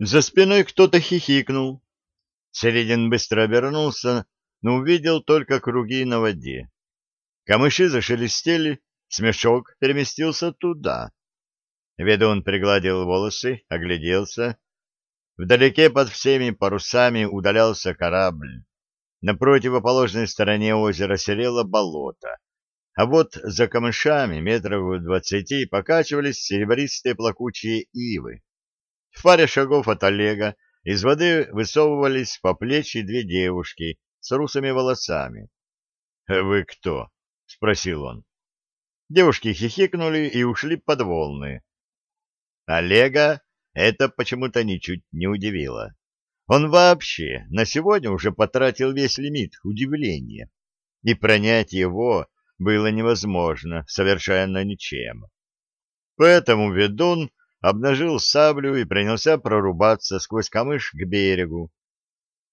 За спиной кто-то хихикнул. Середин быстро обернулся, но увидел только круги на воде. Камыши зашелестели, смешок переместился туда. Ведун пригладил волосы, огляделся. Вдалеке под всеми парусами удалялся корабль. На противоположной стороне озера серело болото, а вот за камышами метров двадцати покачивались серебристые плакучие ивы. В паре шагов от Олега из воды высовывались по плечи две девушки с русыми волосами. — Вы кто? — спросил он. Девушки хихикнули и ушли под волны. Олега это почему-то ничуть не удивило. Он вообще на сегодня уже потратил весь лимит удивления, и пронять его было невозможно совершенно ничем. Поэтому ведун обнажил саблю и принялся прорубаться сквозь камыш к берегу.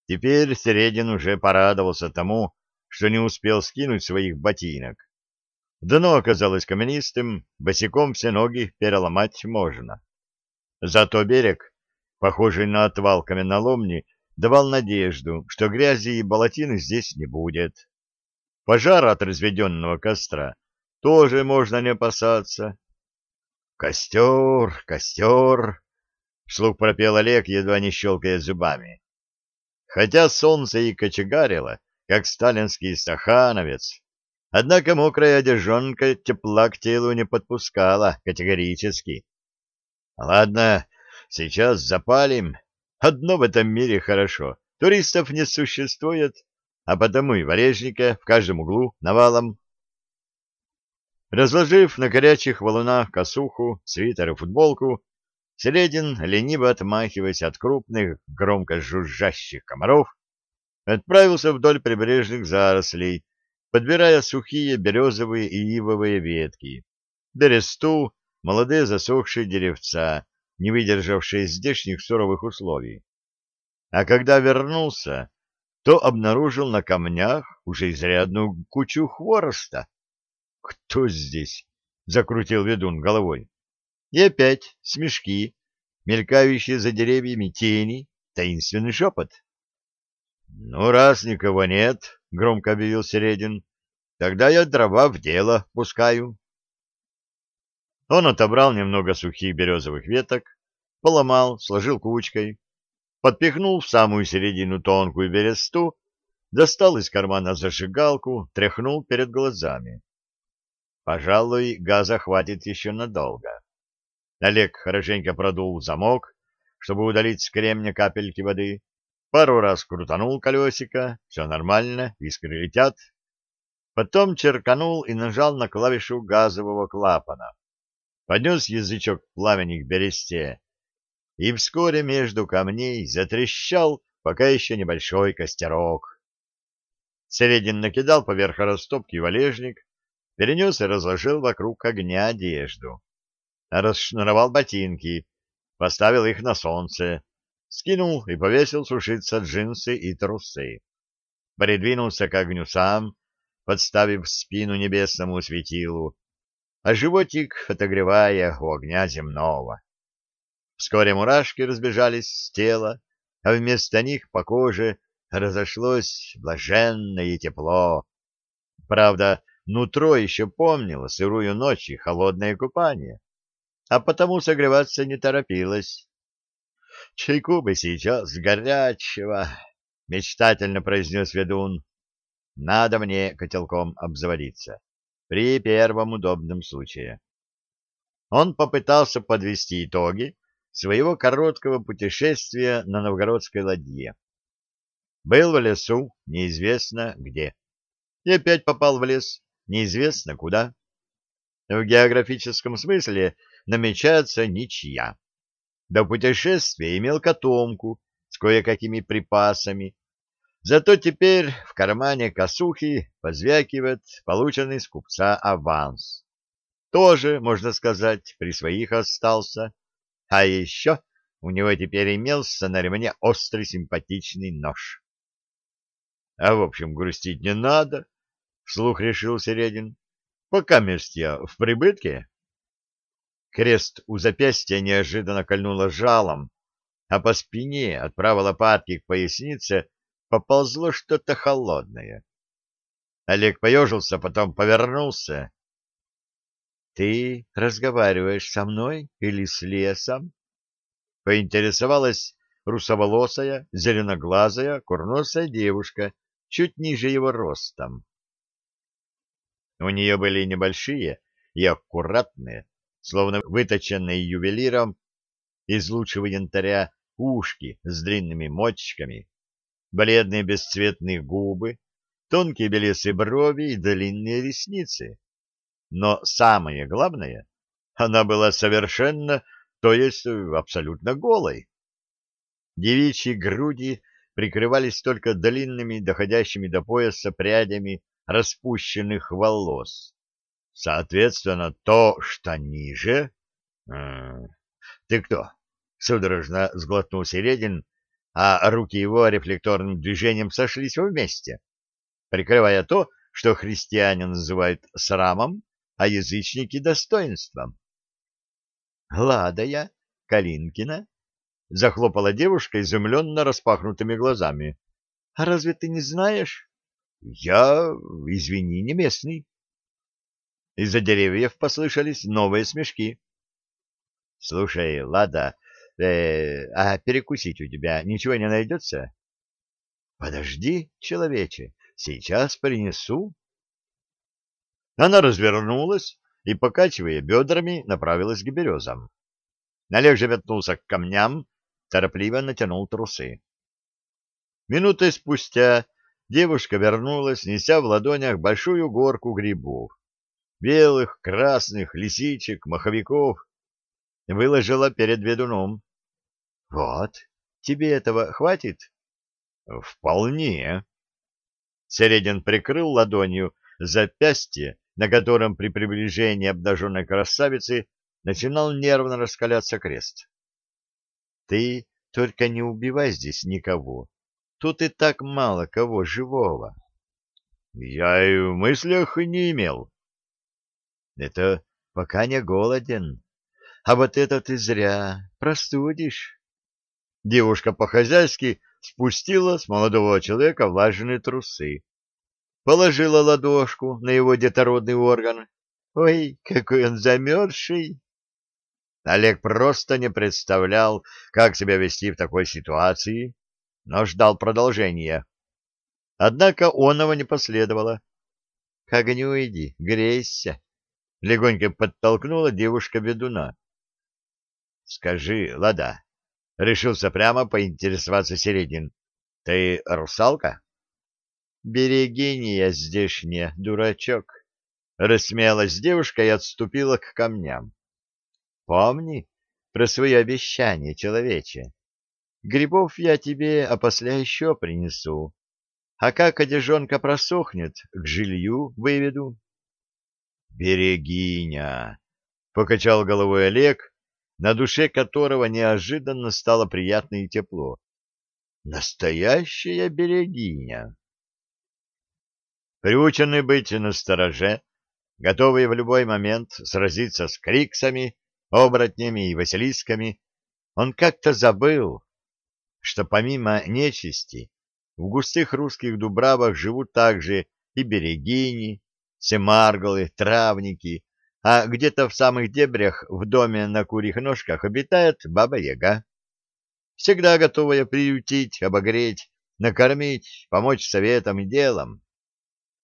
Теперь Середин уже порадовался тому, что не успел скинуть своих ботинок. Дно оказалось каменистым, босиком все ноги переломать можно. Зато берег, похожий на отвал каменоломни, давал надежду, что грязи и болотины здесь не будет. Пожара от разведенного костра тоже можно не опасаться. «Костер, костер!» — вслух пропел Олег, едва не щелкая зубами. Хотя солнце и кочегарило, как сталинский стахановец, однако мокрая одежонка тепла к телу не подпускала категорически. «Ладно, сейчас запалим. Одно в этом мире хорошо. Туристов не существует, а потому и варежника в каждом углу навалом Разложив на горячих валунах косуху, свитер и футболку, Селедин, лениво отмахиваясь от крупных, громко жужжащих комаров, отправился вдоль прибрежных зарослей, подбирая сухие березовые и ивовые ветки, бересту, молодые засохшие деревца, не выдержавшие здешних суровых условий. А когда вернулся, то обнаружил на камнях уже изрядную кучу хвороста. «Кто здесь?» — закрутил ведун головой. И опять смешки, мелькающие за деревьями тени, таинственный шепот. «Ну, раз никого нет», — громко объявил Середин, — «тогда я дрова в дело пускаю». Он отобрал немного сухих березовых веток, поломал, сложил кучкой, подпихнул в самую середину тонкую бересту, достал из кармана зажигалку, тряхнул перед глазами. Пожалуй, газа хватит еще надолго. Олег хорошенько продул замок, чтобы удалить с кремня капельки воды. Пару раз крутанул колесико, все нормально, искры летят. Потом черканул и нажал на клавишу газового клапана. Поднес язычок пламени к бересте, и вскоре между камней затрещал пока еще небольшой костерок. Середин накидал поверх растопки валежник, перенес и разложил вокруг огня одежду. Расшнуровал ботинки, поставил их на солнце, скинул и повесил сушиться джинсы и трусы. Придвинулся к огню сам, подставив спину небесному светилу, а животик отогревая у огня земного. Вскоре мурашки разбежались с тела, а вместо них по коже разошлось блаженное тепло. Правда, Нутро еще помнило сырую ночь и холодное купание, а потому согреваться не торопилось. «Чайку бы сейчас горячего!» — мечтательно произнес ведун. «Надо мне котелком обзаводиться при первом удобном случае». Он попытался подвести итоги своего короткого путешествия на новгородской ладье. Был в лесу, неизвестно где, и опять попал в лес, неизвестно куда. В географическом смысле намечается ничья. До путешествия имел котомку с кое-какими припасами. Зато теперь в кармане косухи позвякивает полученный с купца аванс. Тоже, можно сказать, при своих остался. А еще у него теперь имелся на ремне острый симпатичный нож. А в общем, грустить не надо. — вслух решил Середин. — Пока мест я в прибытке. Крест у запястья неожиданно кольнуло жалом. а по спине от правой лопатки к пояснице поползло что-то холодное. Олег поежился, потом повернулся. — Ты разговариваешь со мной или с лесом? — поинтересовалась русоволосая, зеленоглазая, курносая девушка, чуть ниже его ростом. У нее были небольшие и аккуратные, словно выточенные ювелиром из лучшего янтаря ушки с длинными мочками, бледные бесцветные губы, тонкие белесые брови и длинные ресницы. Но самое главное, она была совершенно, то есть абсолютно голой. Девичьи груди прикрывались только длинными, доходящими до пояса прядями распущенных волос. Соответственно, то, что ниже... Ты кто? Судорожно сглотнул Середин, а руки его рефлекторным движением сошлись вместе, прикрывая то, что христиане называют срамом, а язычники — достоинством. — Ладая, Калинкина, — захлопала девушка изумленно распахнутыми глазами. — А разве ты не знаешь? — Я, извини, не местный. Из-за деревьев послышались новые смешки. — Слушай, Лада, э, а перекусить у тебя ничего не найдется? — Подожди, человече, сейчас принесу. Она развернулась и, покачивая бедрами, направилась к березам. Налег же метнулся к камням, торопливо натянул трусы. Минутой спустя девушка вернулась, неся в ладонях большую горку грибов. Белых, красных, лисичек, маховиков. Выложила перед ведуном. — Вот, тебе этого хватит? — Вполне. Середин прикрыл ладонью запястье, на котором при приближении обнаженной красавицы начинал нервно раскаляться крест. — Ты только не убивай здесь никого. Тут и так мало кого живого. — Я и в мыслях не имел. — Это пока не голоден. А вот это ты зря простудишь. Девушка по-хозяйски спустила с молодого человека влажные трусы. Положила ладошку на его детородный орган. Ой, какой он замерзший! Олег просто не представлял, как себя вести в такой ситуации, но ждал продолжения. Однако оного не последовало. — К огню иди, грейся! — легонько подтолкнула девушка ведуна. — Скажи, Лада, — решился прямо поинтересоваться Середин, — ты русалка? — Берегиня здешняя, дурачок! — рассмеялась девушка и отступила к камням. Помни про свои обещания, человече. Грибов я тебе опосля еще принесу. А как одежонка просохнет, к жилью выведу. Берегиня! — покачал головой Олег, на душе которого неожиданно стало приятно и тепло. Настоящая берегиня! Приученный быть настороже, готовый в любой момент сразиться с криксами, оборотнями и василисками, он как-то забыл, что помимо нечисти в густых русских дубравах живут также и берегини, семарголы, травники, а где-то в самых дебрях в доме на курьих ножках обитает баба-яга, всегда готовая приютить, обогреть, накормить, помочь советом и делом.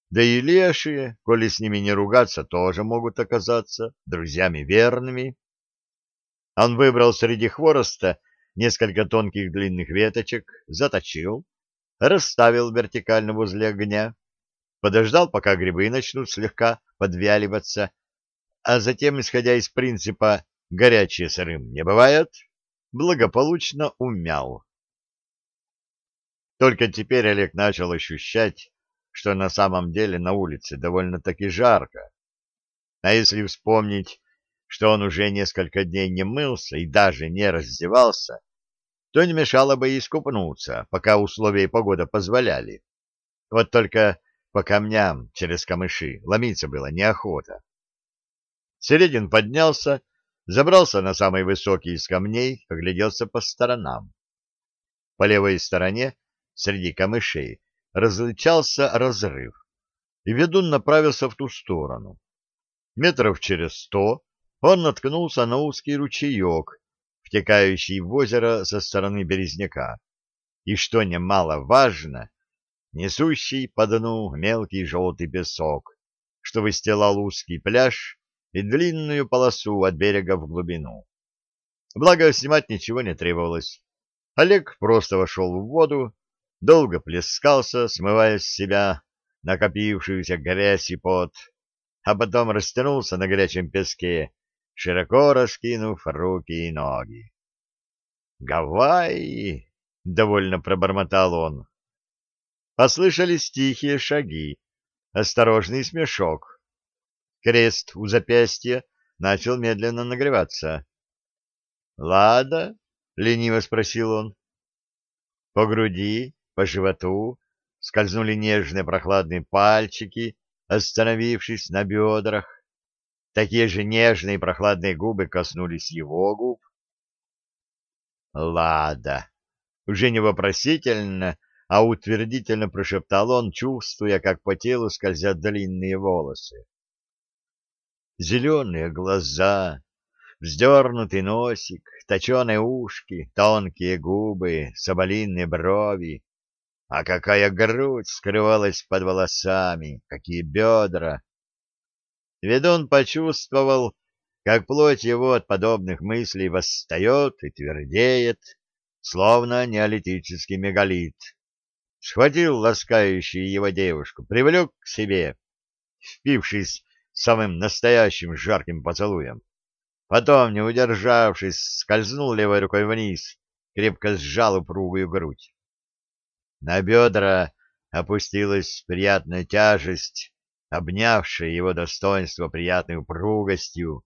Да и лешие, коли с ними не ругаться, тоже могут оказаться друзьями верными. Он выбрал среди хвороста несколько тонких длинных веточек, заточил, расставил вертикально возле огня, подождал, пока грибы начнут слегка подвяливаться, а затем, исходя из принципа «горячее сырым не бывает», благополучно умял. Только теперь Олег начал ощущать, что на самом деле на улице довольно-таки жарко. А если вспомнить что он уже несколько дней не мылся и даже не раздевался, то не мешало бы и искупнуться, пока условия и погода позволяли. Вот только по камням через камыши ломиться было неохота. Середин поднялся, забрался на самый высокий из камней, огляделся по сторонам. По левой стороне, среди камышей, различался разрыв, и ведун направился в ту сторону. Метров через сто он наткнулся на узкий ручеек, втекающий в озеро со стороны Березняка, и, что немаловажно, несущий по дну мелкий желтый песок, что выстилал узкий пляж и длинную полосу от берега в глубину. Благо, снимать ничего не требовалось. Олег просто вошел в воду, долго плескался, смывая с себя накопившуюся грязь и пот, а потом растянулся на горячем песке, широко раскинув руки и ноги. «Гавайи!» — довольно пробормотал он. Послышались тихие шаги, осторожный смешок. Крест у запястья начал медленно нагреваться. «Лада?» — лениво спросил он. По груди, по животу скользнули нежные прохладные пальчики, остановившись на бедрах. Такие же нежные и прохладные губы коснулись его губ. «Лада!» Уже не вопросительно, а утвердительно прошептал он, чувствуя, как по телу скользят длинные волосы. Зеленые глаза, вздернутый носик, точеные ушки, тонкие губы, соболиные брови. А какая грудь скрывалась под волосами, какие бедра! Ведун почувствовал, как плоть его от подобных мыслей восстает и твердеет, словно неолитический мегалит схватил ласкающую его девушку, привлек к себе, впившись самым настоящим жарким поцелуем. Потом, не удержавшись, скользнул левой рукой вниз, крепко сжал упругую грудь. На бедра опустилась приятная тяжесть, обнявшая его достоинство приятной упругостью.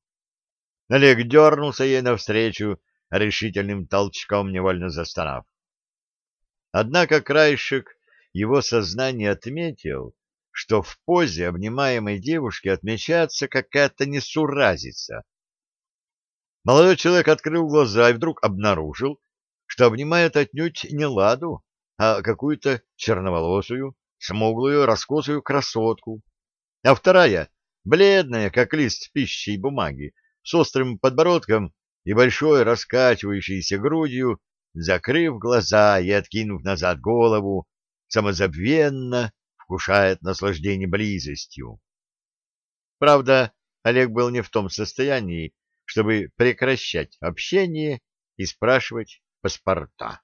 Олег дернулся ей навстречу, решительным толчком невольно застонав. Однако краешек его сознания отметил, что в позе обнимаемой девушки отмечается какая-то несуразица. Молодой человек открыл глаза и вдруг обнаружил, что обнимает отнюдь не Ладу, а какую-то черноволосую, смуглую, раскосую красотку. А вторая, бледная, как лист пищи и бумаги, с острым подбородком и большой раскачивающейся грудью, закрыв глаза и откинув назад голову, самозабвенно вкушает наслаждение близостью. Правда, Олег был не в том состоянии, чтобы прекращать общение и спрашивать паспорта.